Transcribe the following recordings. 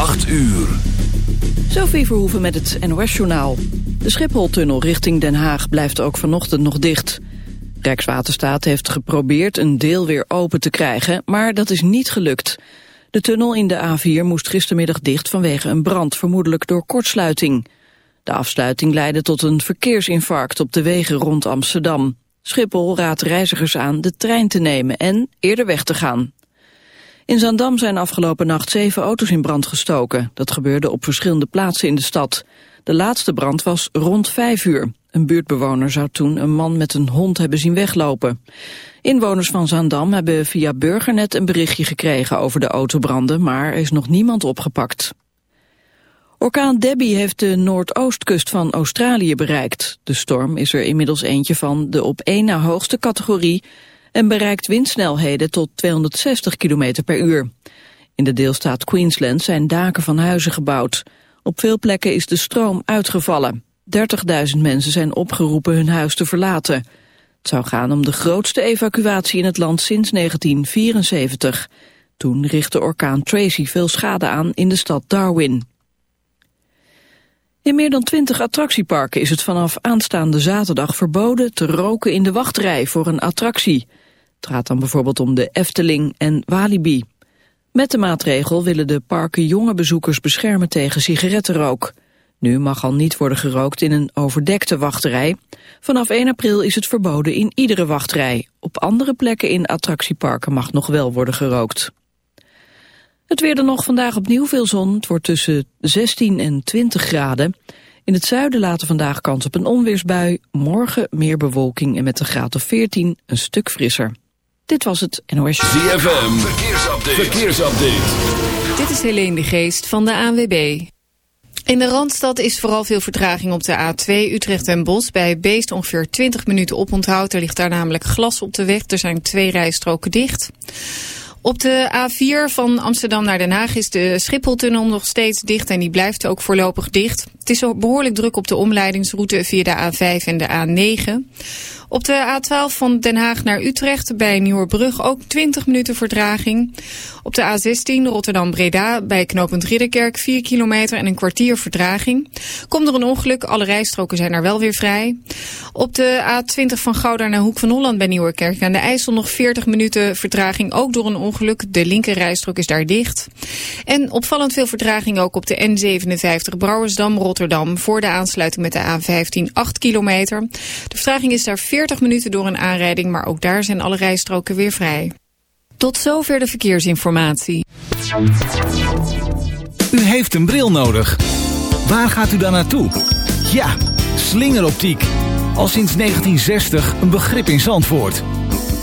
8 uur. Sophie Verhoeven met het NOS-journaal. De Schipholtunnel richting Den Haag blijft ook vanochtend nog dicht. Rijkswaterstaat heeft geprobeerd een deel weer open te krijgen, maar dat is niet gelukt. De tunnel in de A4 moest gistermiddag dicht vanwege een brand, vermoedelijk door kortsluiting. De afsluiting leidde tot een verkeersinfarct op de wegen rond Amsterdam. Schiphol raadt reizigers aan de trein te nemen en eerder weg te gaan. In Zandam zijn afgelopen nacht zeven auto's in brand gestoken. Dat gebeurde op verschillende plaatsen in de stad. De laatste brand was rond vijf uur. Een buurtbewoner zou toen een man met een hond hebben zien weglopen. Inwoners van Zaandam hebben via Burgernet een berichtje gekregen over de autobranden, maar er is nog niemand opgepakt. Orkaan Debbie heeft de noordoostkust van Australië bereikt. De storm is er inmiddels eentje van de op één na hoogste categorie en bereikt windsnelheden tot 260 km per uur. In de deelstaat Queensland zijn daken van huizen gebouwd. Op veel plekken is de stroom uitgevallen. 30.000 mensen zijn opgeroepen hun huis te verlaten. Het zou gaan om de grootste evacuatie in het land sinds 1974. Toen richtte orkaan Tracy veel schade aan in de stad Darwin. In meer dan twintig attractieparken is het vanaf aanstaande zaterdag verboden te roken in de wachtrij voor een attractie. Het gaat dan bijvoorbeeld om de Efteling en Walibi. Met de maatregel willen de parken jonge bezoekers beschermen tegen sigarettenrook. Nu mag al niet worden gerookt in een overdekte wachtrij. Vanaf 1 april is het verboden in iedere wachtrij. Op andere plekken in attractieparken mag nog wel worden gerookt. Het weer dan nog vandaag opnieuw veel zon. Het wordt tussen 16 en 20 graden. In het zuiden later vandaag kans op een onweersbui. Morgen meer bewolking en met een graad of 14 een stuk frisser. Dit was het NOS. ZFM, verkeersupdate. verkeersupdate. Dit is Helene de Geest van de ANWB. In de Randstad is vooral veel vertraging op de A2 Utrecht en Bos. Bij Beest ongeveer 20 minuten oponthoud. Er ligt daar namelijk glas op de weg. Er zijn twee rijstroken dicht. Op de A4 van Amsterdam naar Den Haag is de Schipholtunnel nog steeds dicht en die blijft ook voorlopig dicht. Het is behoorlijk druk op de omleidingsroute via de A5 en de A9. Op de A12 van Den Haag naar Utrecht bij Nieuwerbrug ook 20 minuten vertraging. Op de A16 Rotterdam-Breda bij knooppunt Ridderkerk 4 kilometer en een kwartier vertraging. Komt er een ongeluk, alle rijstroken zijn er wel weer vrij. Op de A20 van Gouda naar Hoek van Holland bij Nieuwerkerk aan de IJssel nog 40 minuten vertraging. Ook door een ongeluk, de linker rijstrook is daar dicht. En opvallend veel vertraging ook op de N57 Brouwersdam-Rotterdam voor de aansluiting met de A15 8 kilometer. De vertraging is daar 40 40 minuten door een aanrijding, maar ook daar zijn alle rijstroken weer vrij. Tot zover de verkeersinformatie. U heeft een bril nodig. Waar gaat u dan naartoe? Ja, slingeroptiek. Al sinds 1960 een begrip in Zandvoort.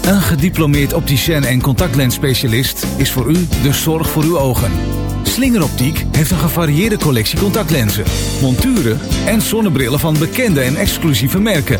Een gediplomeerd opticien en contactlensspecialist is voor u de zorg voor uw ogen. Slingeroptiek heeft een gevarieerde collectie contactlenzen, monturen en zonnebrillen van bekende en exclusieve merken.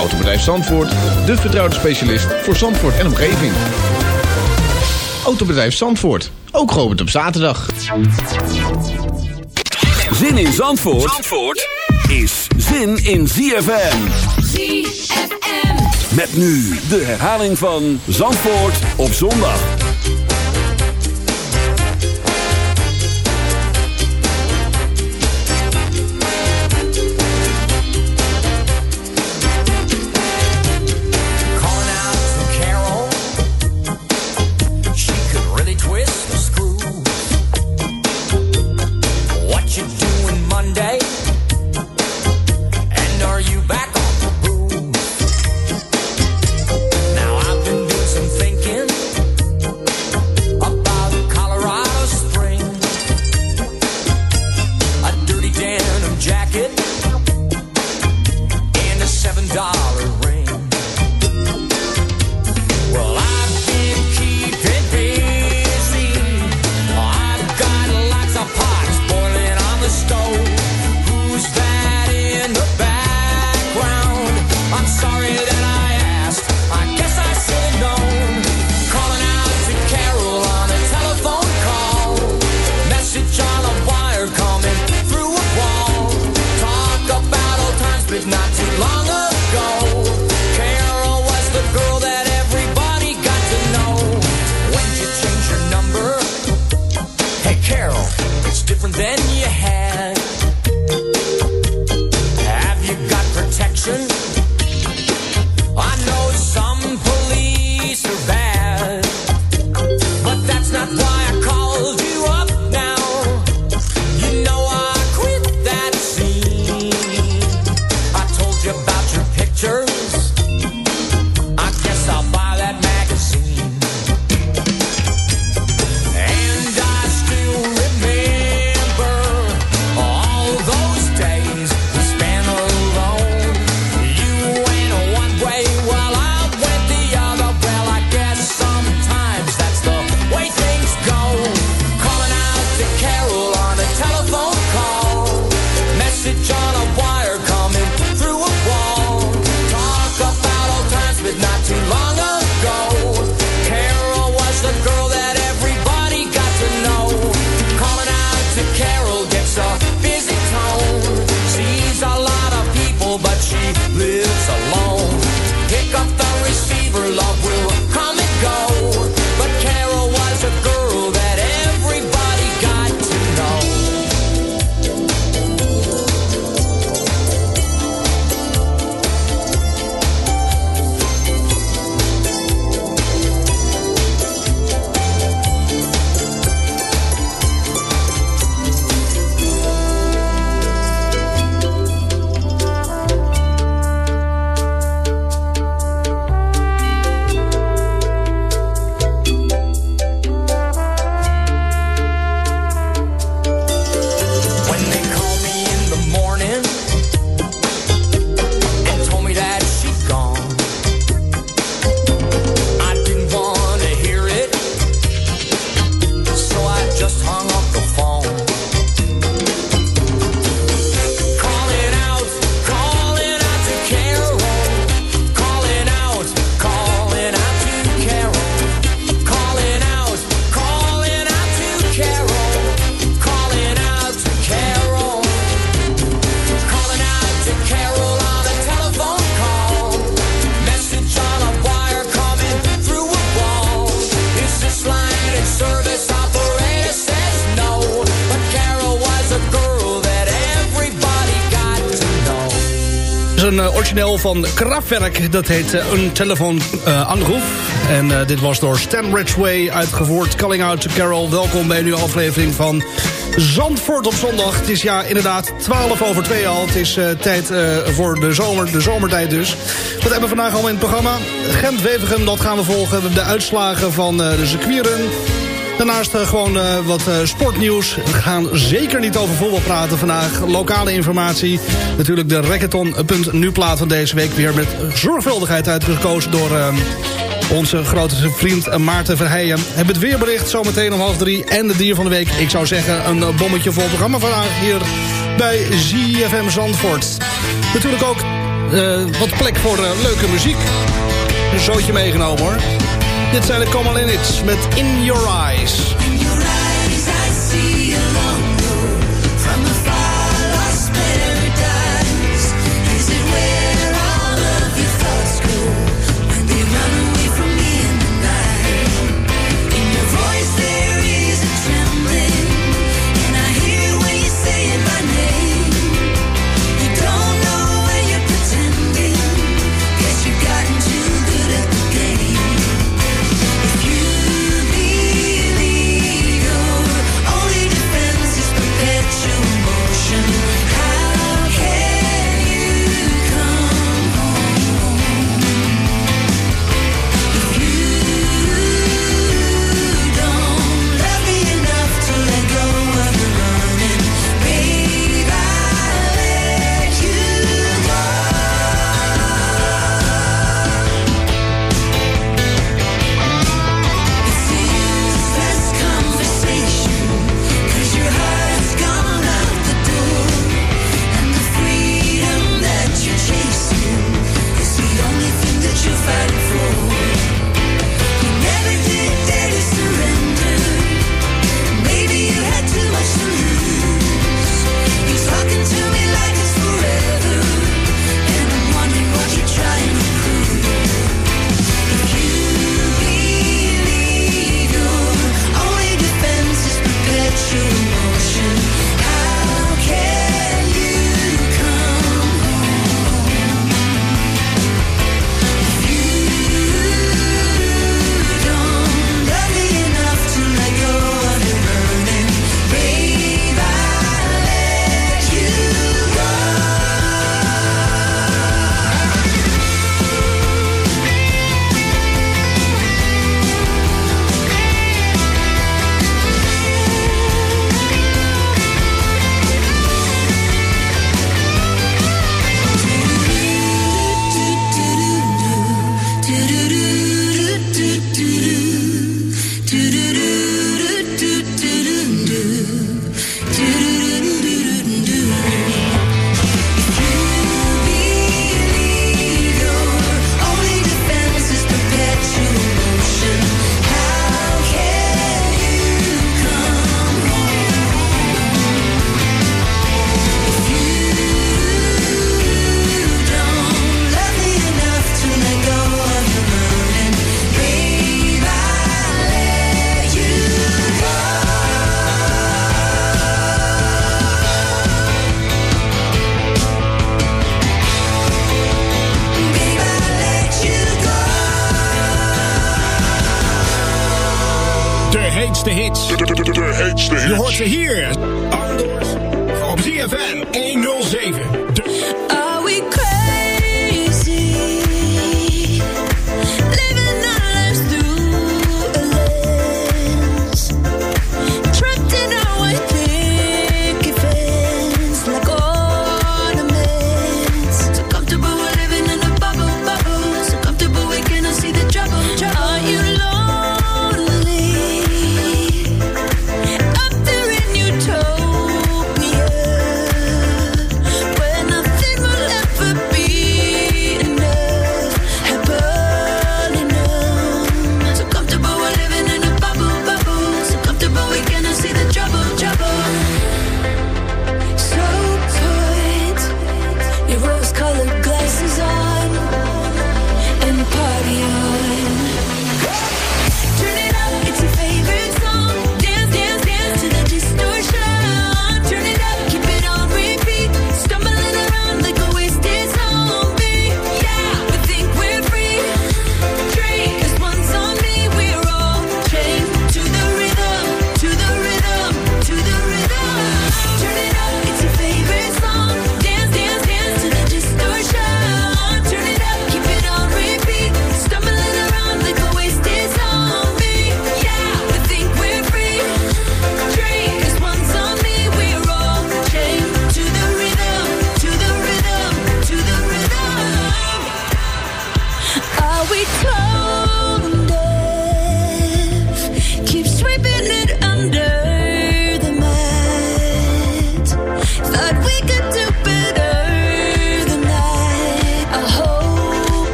Autobedrijf Zandvoort, de vertrouwde specialist voor Zandvoort en omgeving. Autobedrijf Zandvoort, ook geopend op zaterdag. Zin in Zandvoort, Zandvoort is zin in ZFM. ZFM. Met nu de herhaling van Zandvoort op zondag. Van Kraftwerk. Dat heet uh, Een Telefoon uh, En uh, dit was door Stan Ridgway uitgevoerd. Calling Out to Carol. Welkom bij een nieuwe aflevering van Zandvoort op zondag. Het is ja inderdaad 12 over 2 al. Het is tijd voor de zomer, de zomertijd dus. Wat hebben we vandaag al in het programma? Gent-Wevergem, dat gaan we volgen. De uitslagen van de circuitrun. Daarnaast uh, gewoon uh, wat uh, sportnieuws. We gaan zeker niet over voetbal praten vandaag. Lokale informatie. Natuurlijk de Racketon.nu plaat van deze week weer met zorgvuldigheid uitgekozen door onze grote vriend Maarten Verheijen. Hebben het weerbericht zometeen om half drie en de dier van de week. Ik zou zeggen een bommetje vol programma vandaag hier bij ZFM Zandvoort. Natuurlijk ook wat plek voor leuke muziek. Een zootje meegenomen hoor. Dit zijn de Common met In Your Eyes.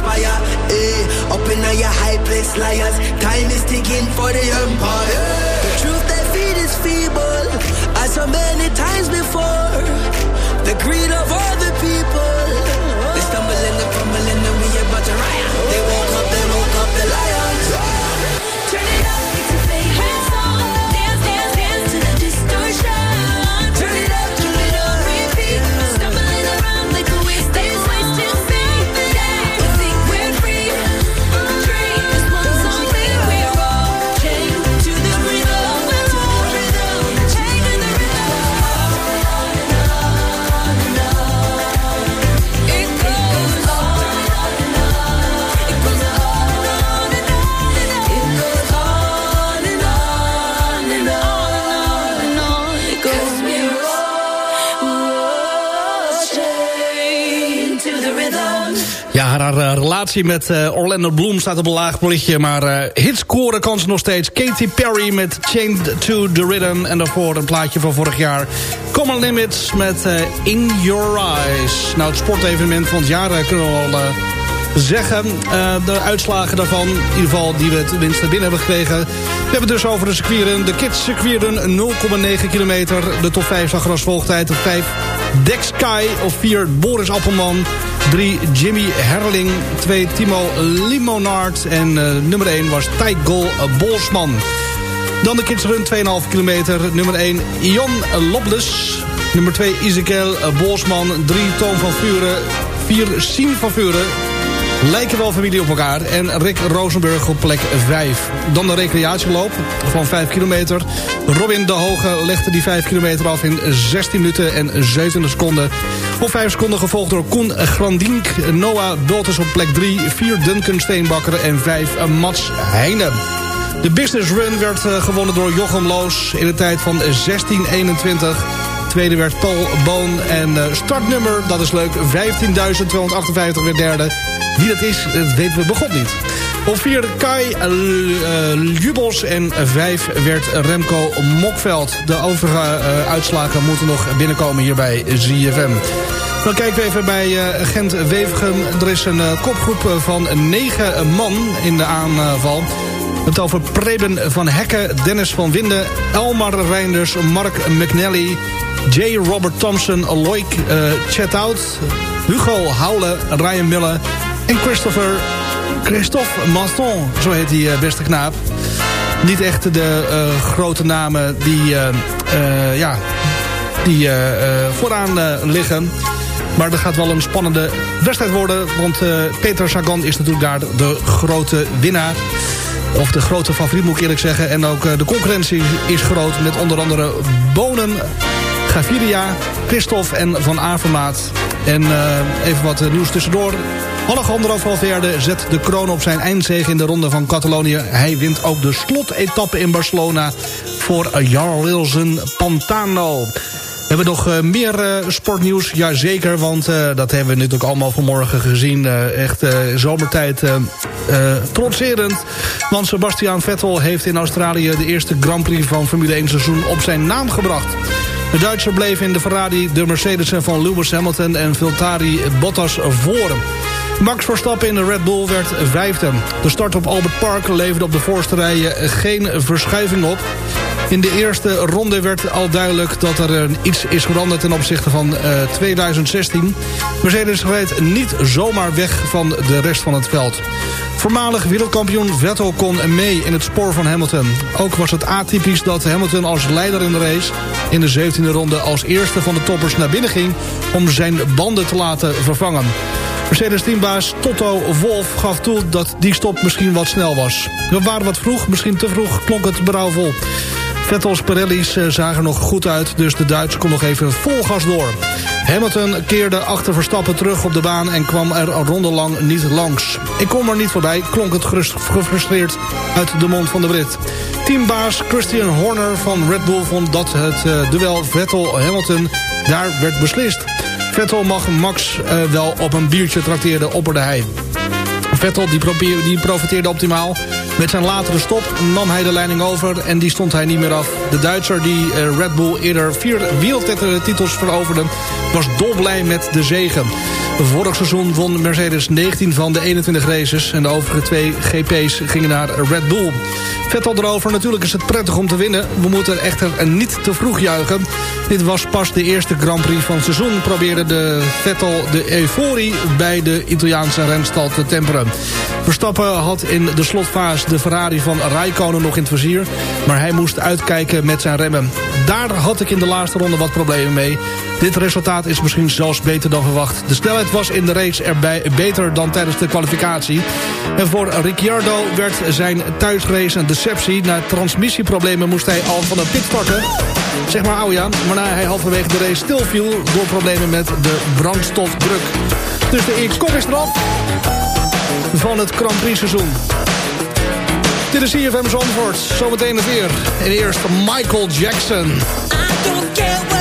expire. Eh, up in all your high place liars. Time is ticking for the empire. Haar eh, relatie met eh, Orlando Bloom staat op een laag politje. Maar eh, uh, hitscoren kan ze nog steeds. Katy Perry met Chained to the Rhythm. En daarvoor een plaatje van vorig jaar. Common Limits met In Your Eyes. Nou, het sportevenement van het jaar kunnen we al zeggen. De uitslagen daarvan, in ieder geval die we tenminste binnen hebben gekregen. We hebben het dus over de circuiten, De kids circuiren 0,9 kilometer. De top 5 zag er als volgtijd. 5 Dex Sky of 4 Boris Appelman. 3 Jimmy Herling, 2 Timo Limonard en uh, nummer 1 was Tijgol Bolsman. Dan de kidsrun, 2,5 kilometer. Nummer 1 Jan Lobles. Nummer 2 Ezekiel Bolsman. 3 Toon van Vuren. 4 Sien van Vuren. Lijken wel familie op elkaar. En Rick Rosenburg op plek 5. Dan de recreatieloop van 5 kilometer. Robin de Hoge legde die 5 kilometer af in 16 minuten en 27 seconden. Op 5 seconden gevolgd door Koen Grandink. Noah Walters op plek 3. 4 Duncan Steenbakker en 5 eh, Mats Heijnen. De business run werd eh, gewonnen door Jochem Loos in de tijd van 1621. Tweede werd Paul Boon en eh, startnummer, dat is leuk, 15.258 werd derde. Wie dat is, dat weten we begon niet. Op vier Kai uh, Jubels en vijf werd Remco Mokveld. De overige uitslagen moeten nog binnenkomen hier bij ZFM. Dan kijken we even bij uh, Gent-Wevergem. Er is een kopgroep van negen man in de aanval. Het over Preben van Hekken, Dennis van Winden... Elmar Reinders, Mark McNally... J. Robert Thompson, Loic uh, Chatout... Hugo Houle, Ryan Miller... en Christopher... Christophe Maston, zo heet die beste knaap. Niet echt de grote namen die, ja, die vooraan liggen... Maar dat gaat wel een spannende wedstrijd worden. Want Peter Sagan is natuurlijk daar de grote winnaar. Of de grote favoriet moet ik eerlijk zeggen. En ook de concurrentie is groot. Met onder andere Bonen, Gaviria, Christophe en Van Avermaat. En even wat nieuws tussendoor. Alejandro Valverde zet de kroon op zijn eindzege in de ronde van Catalonië. Hij wint ook de slotetappe in Barcelona voor Jarl Wilson Pantano. Hebben we nog uh, meer uh, sportnieuws? Jazeker, want uh, dat hebben we natuurlijk allemaal vanmorgen gezien. echt zomertijd trotserend. Want Sebastian Vettel heeft in Australië de eerste Grand Prix van Formule 1 seizoen op zijn naam gebracht. De Duitser bleef in de Ferrari de Mercedes van Lewis Hamilton en Valtteri Bottas voor. Max Verstappen in de Red Bull werd vijfde. De start op Albert Park leverde op de voorste rijen geen verschuiving op. In de eerste ronde werd al duidelijk dat er iets is veranderd ten opzichte van uh, 2016. Mercedes reed niet zomaar weg van de rest van het veld. Voormalig wereldkampioen Vettel kon mee in het spoor van Hamilton. Ook was het atypisch dat Hamilton als leider in de race... in de 17e ronde als eerste van de toppers naar binnen ging... om zijn banden te laten vervangen. Mercedes-teambaas Toto Wolf gaf toe dat die stop misschien wat snel was. We waren wat vroeg, misschien te vroeg, klonk het berouwvol. Vettels Pirelli's eh, zagen nog goed uit, dus de Duits kon nog even vol gas door. Hamilton keerde achter Verstappen terug op de baan en kwam er een ronde lang niet langs. Ik kom er niet voorbij, klonk het gefrustreerd uit de mond van de Brit. Teambaas Christian Horner van Red Bull vond dat het uh, duel Vettel-Hamilton daar werd beslist. Vettel mag Max uh, wel op een biertje trakteren, opperde hij. Vettel die, die profiteerde optimaal. Met zijn latere stop nam hij de leiding over en die stond hij niet meer af. De Duitser die uh, Red Bull eerder vier wereldtitels veroverde... was dolblij met de zegen. Vorig seizoen won Mercedes 19 van de 21 races... en de overige twee GP's gingen naar Red Bull. Vettel erover, natuurlijk is het prettig om te winnen. We moeten echter niet te vroeg juichen. Dit was pas de eerste Grand Prix van het seizoen... probeerde de Vettel de euforie bij de Italiaanse renstal te temperen. Verstappen had in de slotfase de Ferrari van Raikkonen nog in het vizier... maar hij moest uitkijken met zijn remmen. Daar had ik in de laatste ronde wat problemen mee. Dit resultaat is misschien zelfs beter dan verwacht. De snelheid was in de race erbij beter dan tijdens de kwalificatie. En voor Ricciardo werd zijn thuisrace een deceptie. Na transmissieproblemen moest hij al van de pit starten. Zeg maar Aujaan, waarna hij halverwege de race stilviel... door problemen met de brandstofdruk. Dus de X-kop is eraf van het Grand Prix seizoen. Dit is CFM Zandvoort. Zometeen het weer. En eerst Michael Jackson. I don't care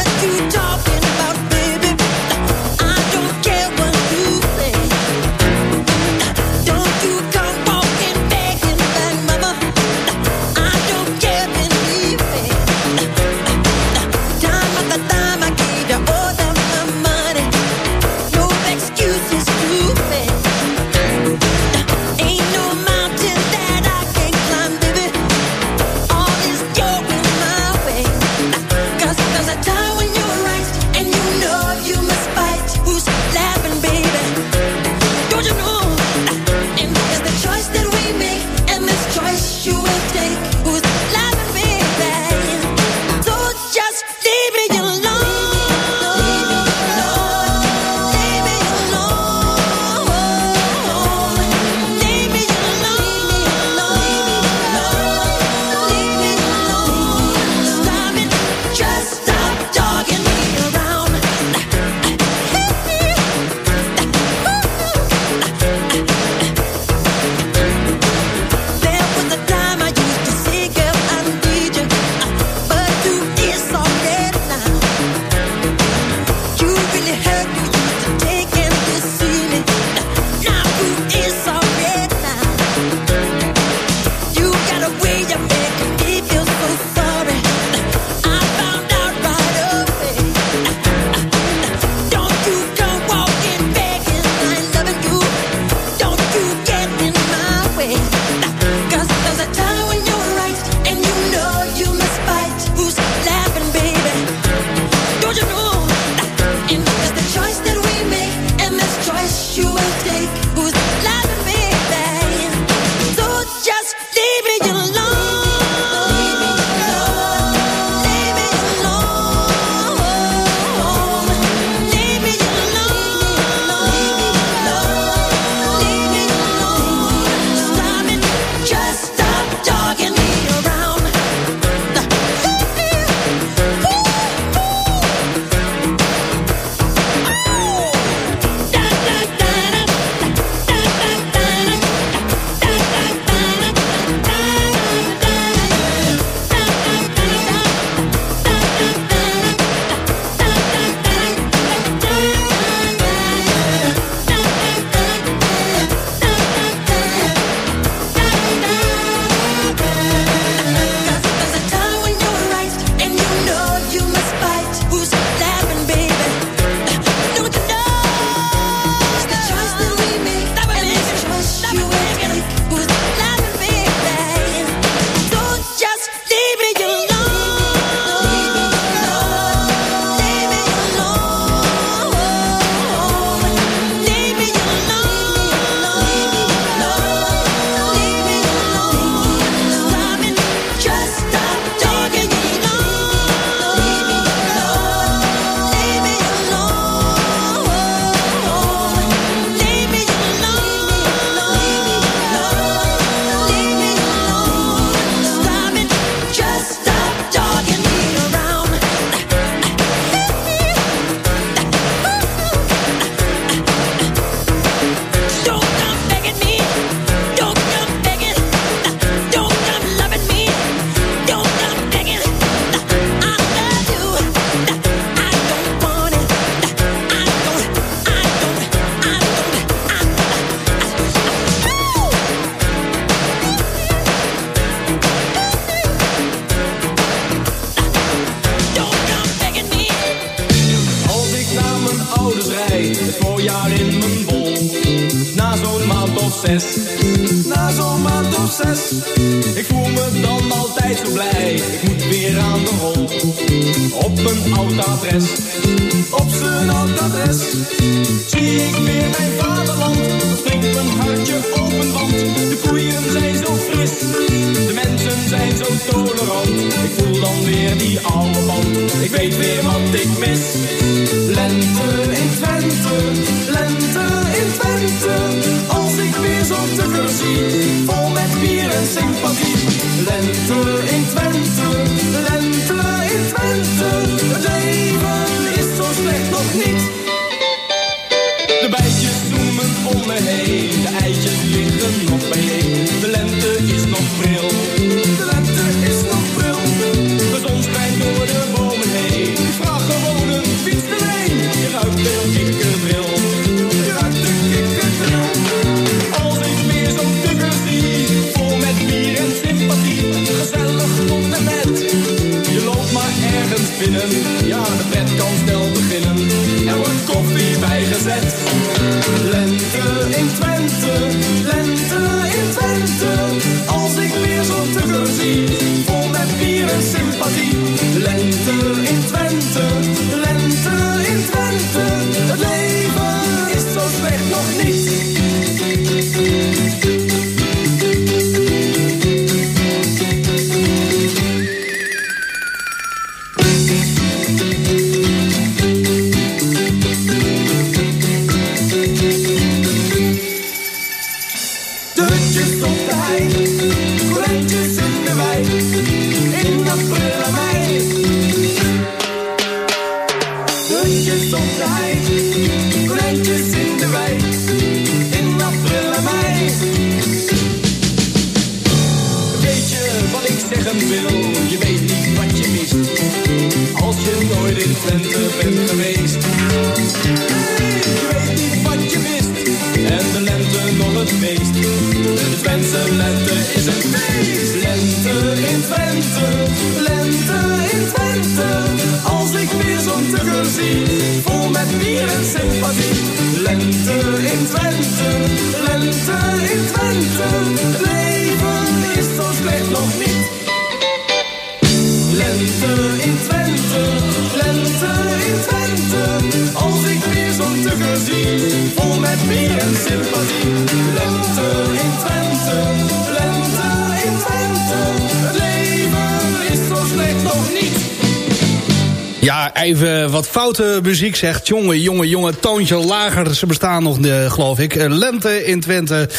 Ja, even wat foute muziek zegt. Jongen, jongen, jongen, toontje lager. Ze bestaan nog, eh, geloof ik. Eh, Lente in Twente.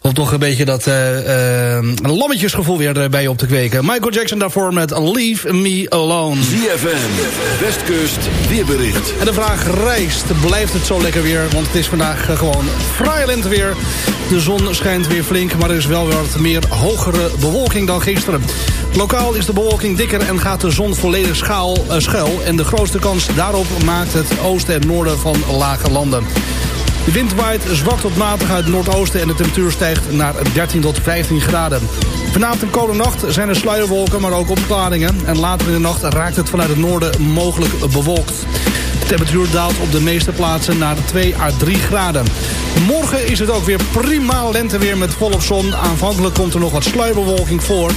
Om toch een beetje dat eh, lammetjesgevoel weer bij je op te kweken. Michael Jackson daarvoor met Leave Me Alone. ZFM, Westkust, weerbericht. En de vraag rijst, blijft het zo lekker weer? Want het is vandaag gewoon fraai lenteweer. De zon schijnt weer flink, maar er is wel wat meer hogere bewolking dan gisteren. Lokaal is de bewolking dikker en gaat de zon volledig schaal, schuil. En de grootste kans daarop maakt het oosten en noorden van lage landen. De wind waait zwak tot matig uit het noordoosten en de temperatuur stijgt naar 13 tot 15 graden. Vanavond en komende nacht zijn er sluierwolken, maar ook opklaringen. En later in de nacht raakt het vanuit het noorden mogelijk bewolkt. De temperatuur daalt op de meeste plaatsen naar 2 à 3 graden. Morgen is het ook weer prima lenteweer met volop zon. Aanvankelijk komt er nog wat sluierbewolking voor.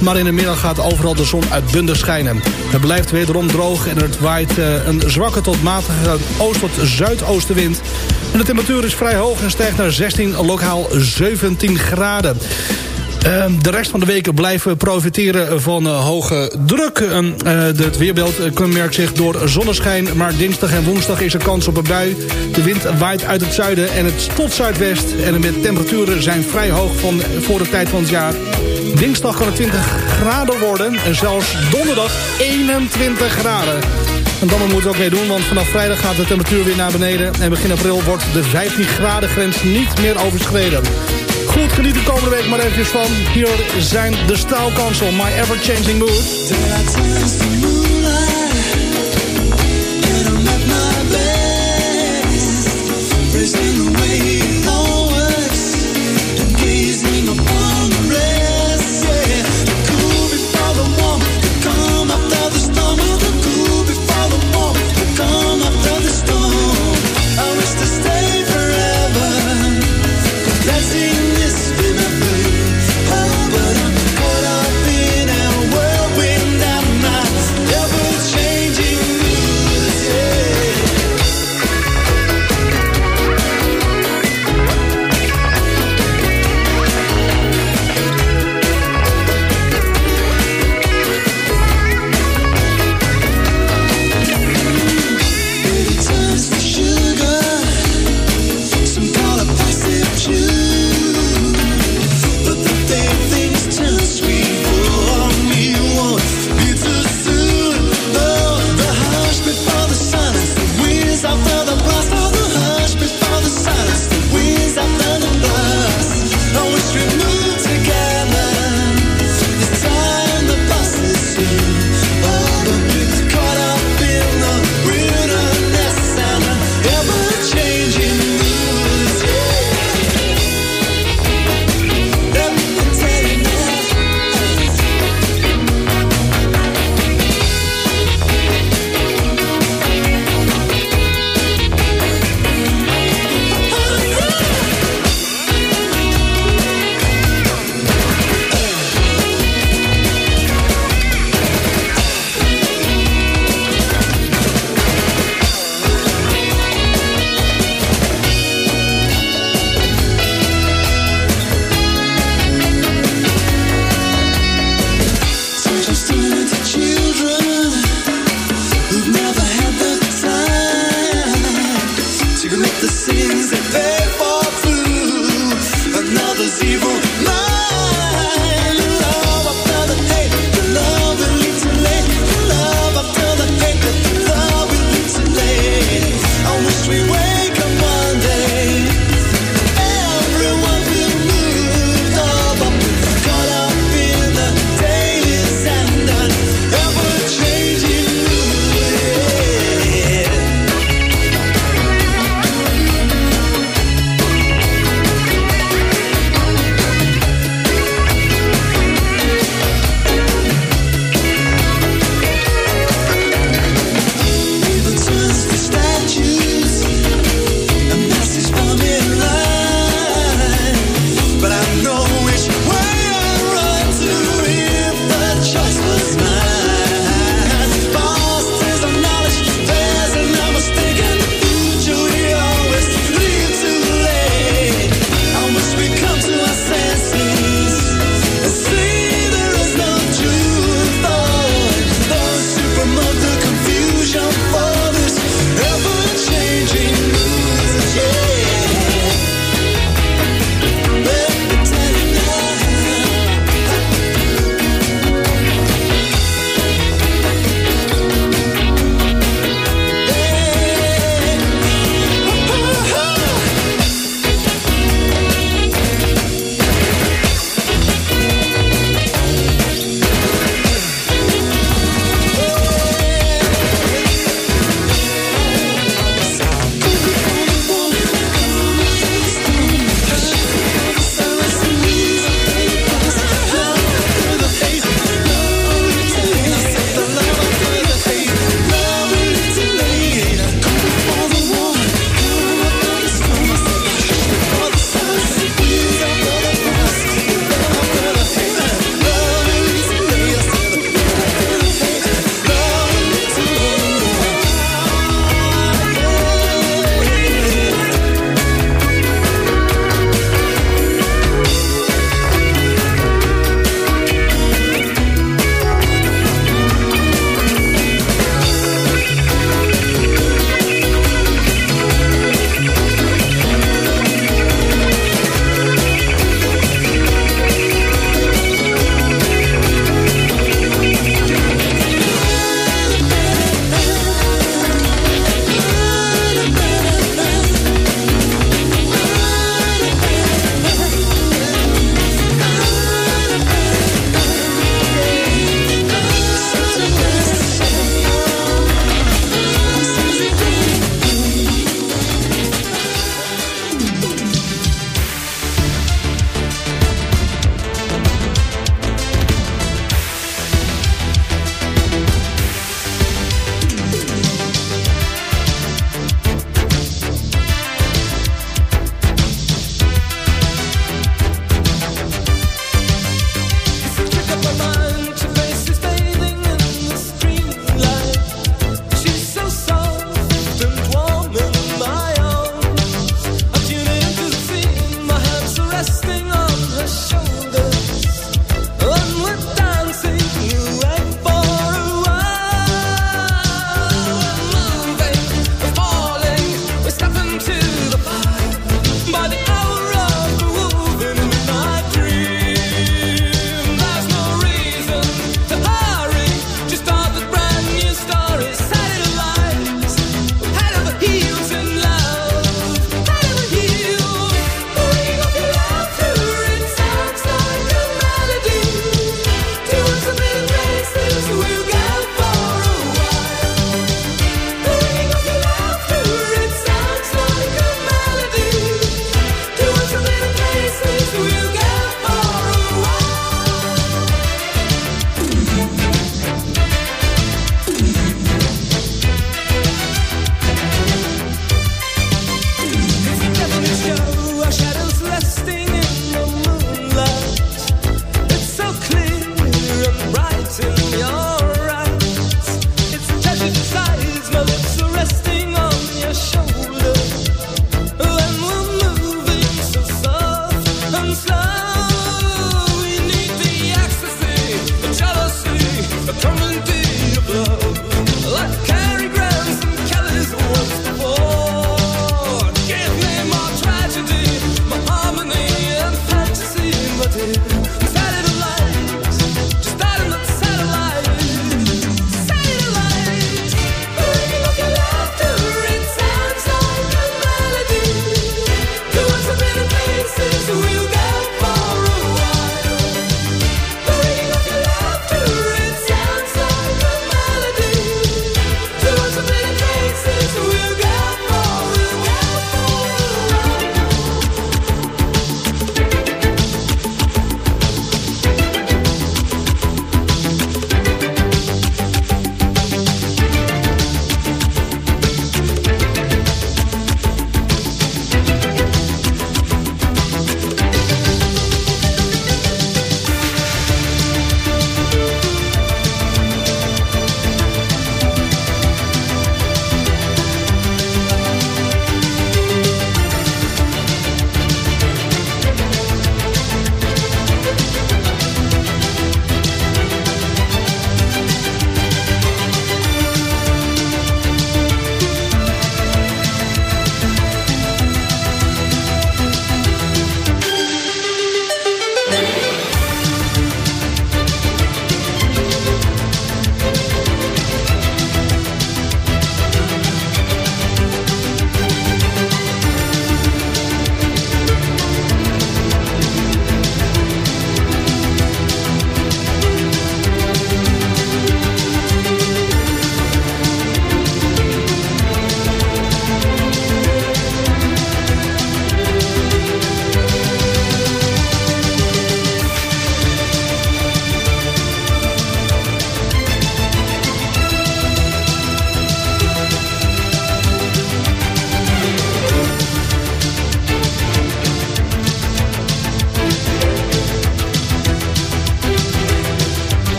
Maar in de middag gaat overal de zon uitbundig schijnen. Het blijft wederom droog en het waait eh, een zwakke tot matige oost- tot zuidoostenwind. En de temperatuur is vrij hoog en stijgt naar 16, lokaal 17 graden. Ehm, de rest van de weken blijven profiteren van eh, hoge druk. Eh, het weerbeeld kenmerkt zich door zonneschijn... maar dinsdag en woensdag is er kans op een bui. De wind waait uit het zuiden en het tot zuidwest. En de temperaturen zijn vrij hoog van, voor de tijd van het jaar. Dinsdag kan het 20 graden worden en zelfs donderdag 21 graden. En dan moeten we ook mee doen, want vanaf vrijdag gaat de temperatuur weer naar beneden. En begin april wordt de 15 graden grens niet meer overschreden. Goed, geniet de komende week maar eventjes van. Hier zijn de staalkansel, My Ever Changing Mood.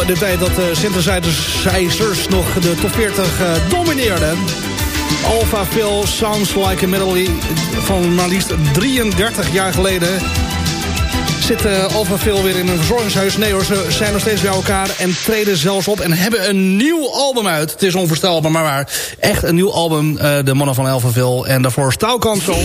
In de tijd dat de synthesizers nog de top 40 uh, domineerden. Alpha Phil Sounds Like a Medley van maar liefst 33 jaar geleden zit uh, Alpha Phil weer in een verzorgingshuis. Nee hoor, ze zijn nog steeds bij elkaar en treden zelfs op... en hebben een nieuw album uit. Het is onvoorstelbaar, maar waar. Echt een nieuw album, de mannen van Alpha Phil. En daarvoor Staalkansel.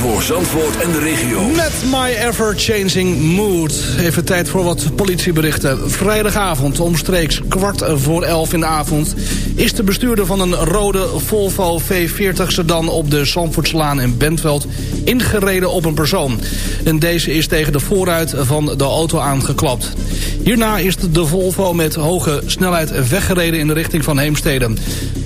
Voor Zandvoort en de regio. Met My Ever Changing Mood. Even tijd voor wat politieberichten. Vrijdagavond, omstreeks kwart voor elf in de avond... is de bestuurder van een rode Volvo V40 sedan... op de Zandvoortslaan in Bentveld ingereden op een persoon. En deze is tegen de voorruit van de auto aangeklapt. Hierna is de Volvo met hoge snelheid weggereden in de richting van Heemstede.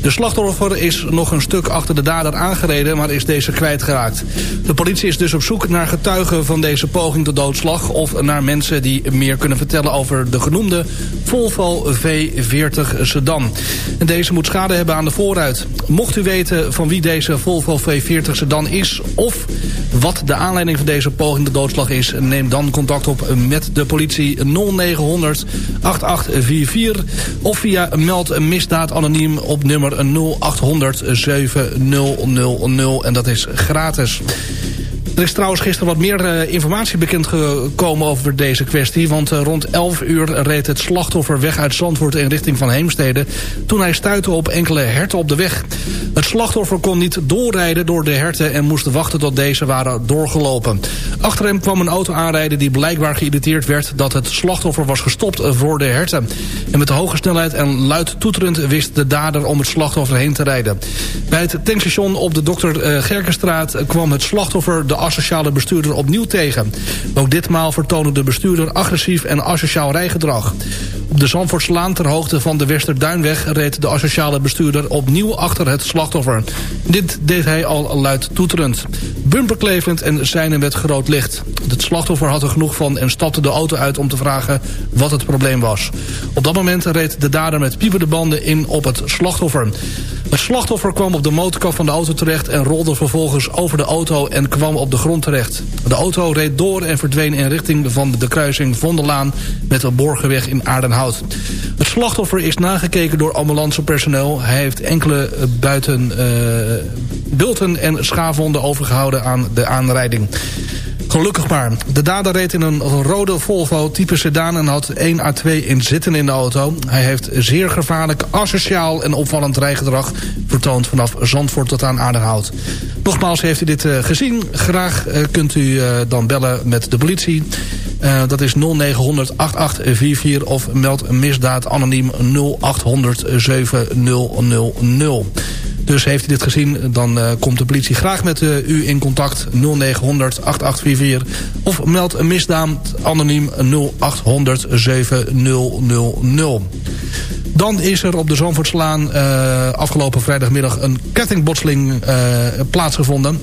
De slachtoffer is nog een stuk achter de dader aangereden, maar is deze kwijtgeraakt. De politie is dus op zoek naar getuigen van deze poging tot doodslag... of naar mensen die meer kunnen vertellen over de genoemde Volvo V40 sedan. En deze moet schade hebben aan de voorruit. Mocht u weten van wie deze Volvo V40 sedan is... of wat de aanleiding van deze poging tot doodslag is... neem dan contact op met de politie 0900 8844... of via meld misdaad anoniem op nummer 0800 7000 en dat is gratis. Er is trouwens gisteren wat meer uh, informatie bekend gekomen over deze kwestie. Want uh, rond 11 uur reed het slachtoffer weg uit Zandvoort in richting van Heemstede... toen hij stuitte op enkele herten op de weg. Het slachtoffer kon niet doorrijden door de herten... en moest wachten tot deze waren doorgelopen. Achter hem kwam een auto aanrijden die blijkbaar geïrriteerd werd... dat het slachtoffer was gestopt voor de herten. En met hoge snelheid en luid toeterend wist de dader om het slachtoffer heen te rijden. Bij het tankstation op de Dr. Uh, Gerkenstraat kwam het slachtoffer... de asociale bestuurder opnieuw tegen. Ook ditmaal vertoonde de bestuurder agressief en asociaal rijgedrag. Op de Zandvoortslaan ter hoogte van de Westerduinweg... reed de asociale bestuurder opnieuw achter het slachtoffer. Dit deed hij al luid toeterend. Bumperklevend en zijnen met groot licht. Het slachtoffer had er genoeg van en stapte de auto uit om te vragen wat het probleem was. Op dat moment reed de dader met piepende banden in op het slachtoffer. Het slachtoffer kwam op de motorkap van de auto terecht... en rolde vervolgens over de auto en kwam op de grond terecht. De auto reed door en verdween in richting van de kruising Vondellaan... met de Borgenweg in Aardenhout. Het slachtoffer is nagekeken door ambulancepersoneel. Hij heeft enkele buiten uh, bulten en schaafwonden overgehouden aan de aanrijding. Gelukkig maar. De dader reed in een rode Volvo type sedan... en had 1 à 2 inzitten in de auto. Hij heeft zeer gevaarlijk, asociaal en opvallend rijgedrag... vertoond vanaf Zandvoort tot aan Aardenhout. Nogmaals, heeft u dit uh, gezien? Graag uh, kunt u uh, dan bellen met de politie. dat is 0900 8844 of meld misdaad anoniem 0800 7000. Dus heeft u dit gezien, dan uh, komt de politie graag met uh, u in contact 0900 8844 of meld een misdaad anoniem 0800 7000. Dan is er op de Zandvoortslaan uh, afgelopen vrijdagmiddag een kettingbotseling plaatsgevonden.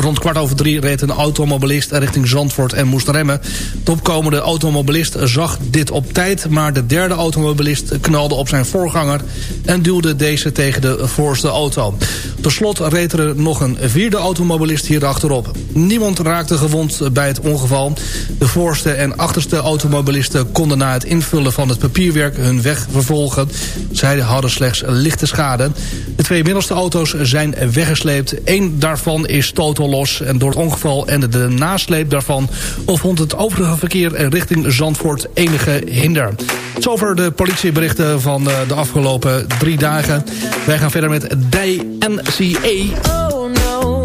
Rond kwart over drie reed een automobilist richting Zandvoort en moest remmen. De opkomende automobilist zag dit op tijd... maar de derde automobilist knalde op zijn voorganger... en duwde deze tegen de voorste auto. Tot slot reed er nog een vierde automobilist hier achterop. Niemand raakte gewond bij het ongeval. De voorste en achterste automobilisten konden na het invullen van het papierwerk... hun weg vervolgen. Zij hadden slechts lichte schade. De twee middelste auto's zijn weggesleept. Eén daarvan is totaal los. En door het ongeval en de nasleep daarvan... vond het overige verkeer richting Zandvoort enige hinder. Zover de politieberichten van de afgelopen drie dagen. Wij gaan verder met DNCA. Oh no,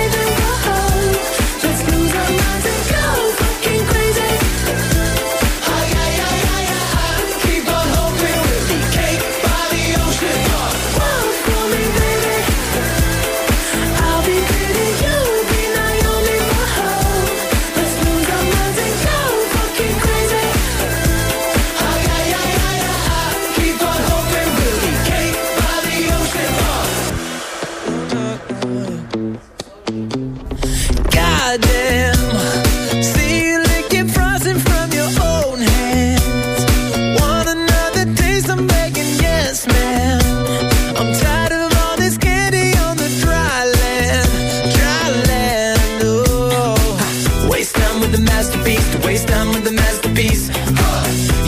masterpiece to waste time with the masterpiece.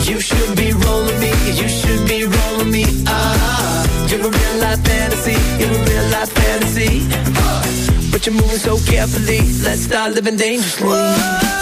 You should be rolling me, you should be rolling me. Ah, uh, you're a real life fantasy, you're a real life fantasy. But you're moving so carefully, let's start living dangerously. Whoa.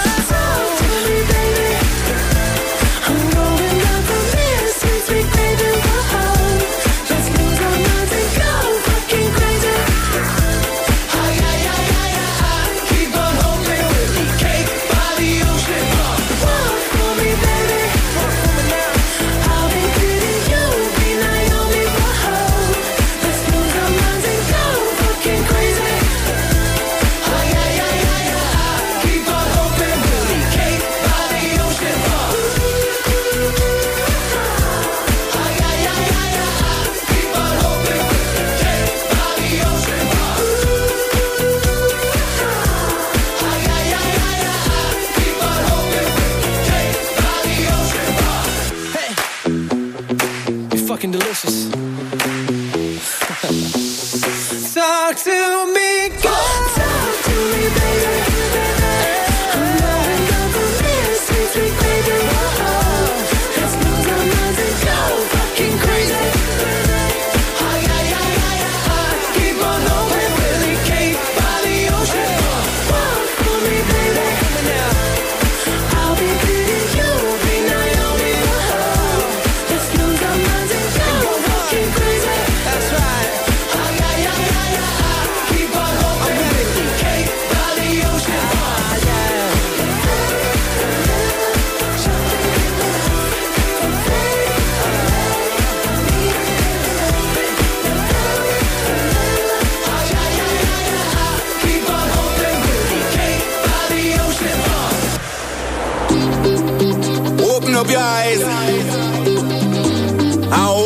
your eyes and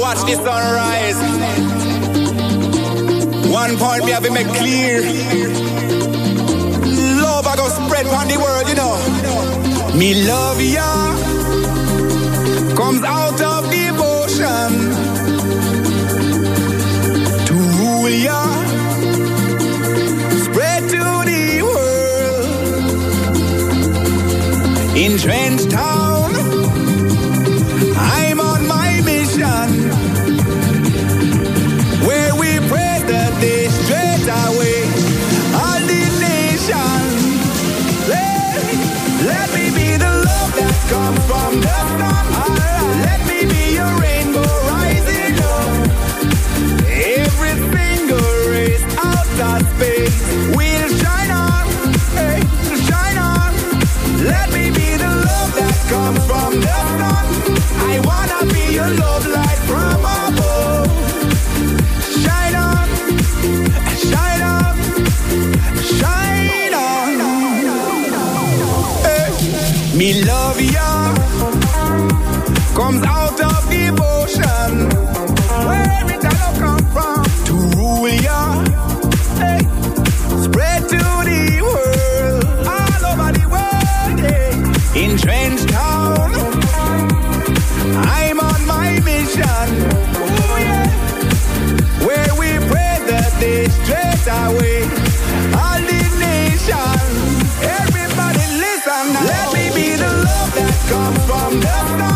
watch the sunrise. One point me have be make clear. Love I go spread on the world, you know. Me love ya comes out of devotion. Spread to the world. Entrenched I'm left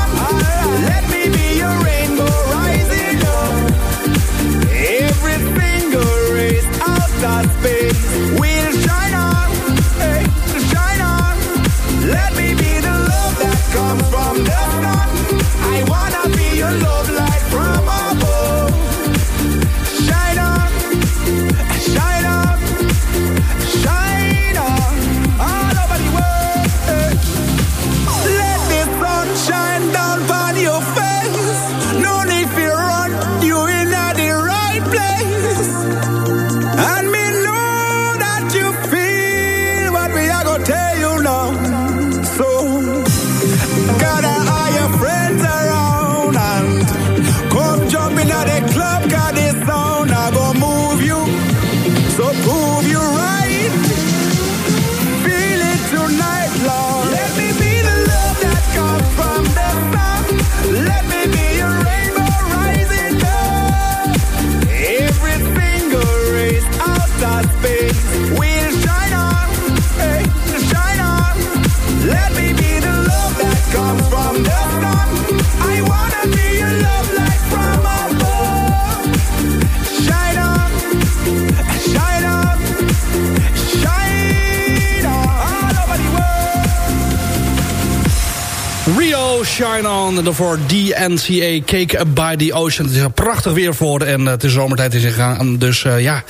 Daarvoor DNCA, Cake by the Ocean. Het is een prachtig weer voor en uh, het is zomertijd is ingegaan. Dus uh, ja,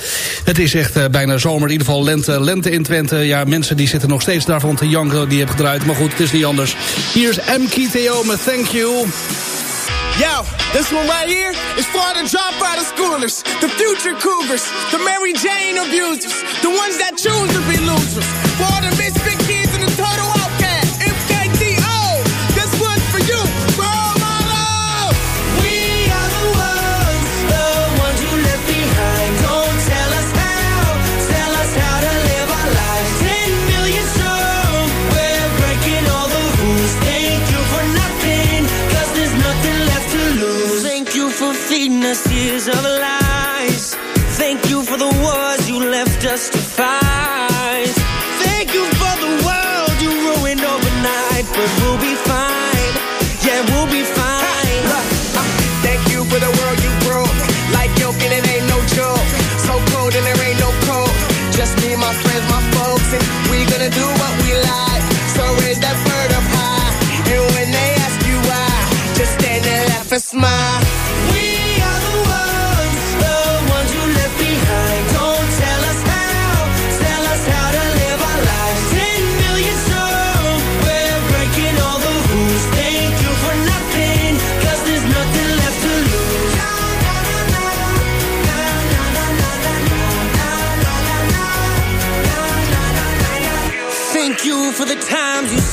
het is echt uh, bijna zomer. In ieder geval lente, lente in Twente. Ja, mensen die zitten nog steeds daarvan te janken. Die hebben gedraaid, maar goed, het is niet anders. Hier is MKTO met Thank You. Yo, this one right here is for the dropout of schoolers, the future cougars, the Mary Jane abusers, the ones that choose to be losers, for the misfit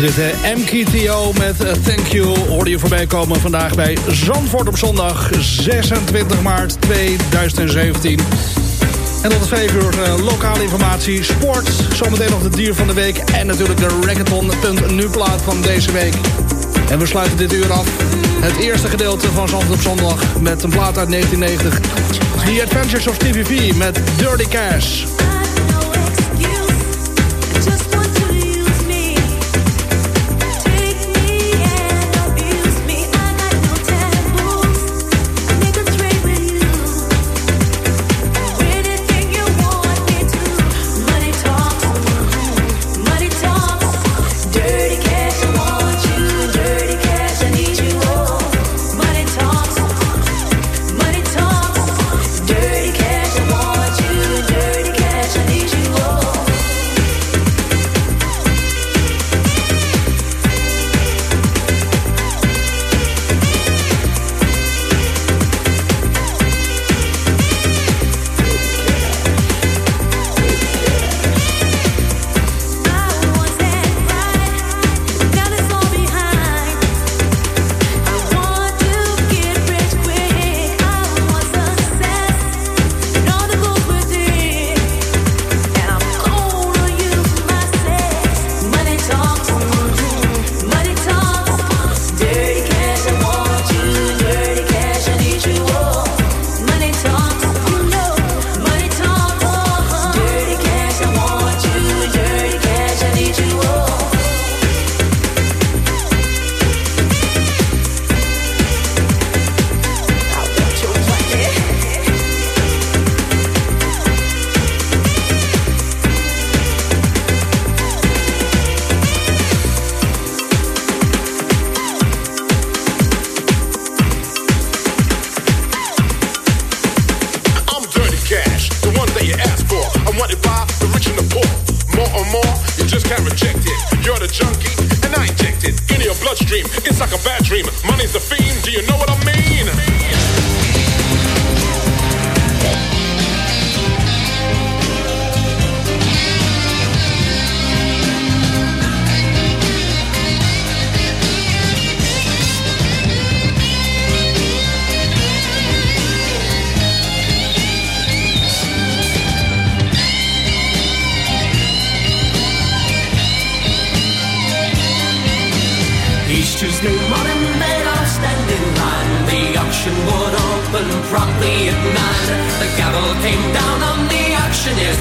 dit, hè. MKTO met eh, Thank You. Hoorde je voorbij komen vandaag bij Zandvoort op zondag 26 maart 2017. En tot 5 uur eh, lokale informatie, sport, zometeen nog de dier van de week... en natuurlijk de Rackathon.nu plaat van deze week. En we sluiten dit uur af. Het eerste gedeelte van Zandvoort op zondag met een plaat uit 1990. The Adventures of TVV met Dirty Cash.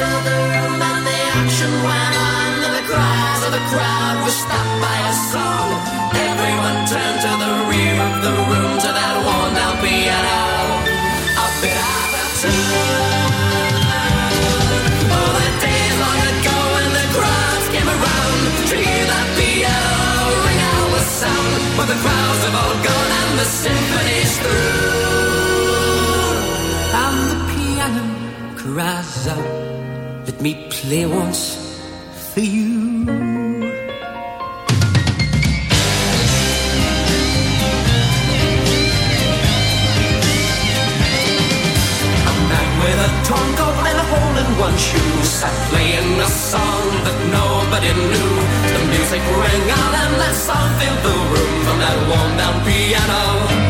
The and the action went on. And the cries of the crowd were stopped by a song. Everyone turned to the rear of the room to that worn down piano. To. But the crowds have all gone and the symphony's through. And the piano cries out, me play once for you. A man with a torn coat and a hole in one shoe sat playing a song that nobody knew. The music rang out and that song filled the room from that worn down piano.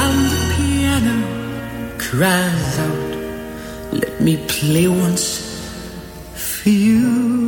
And the piano cries out, let me play once for you.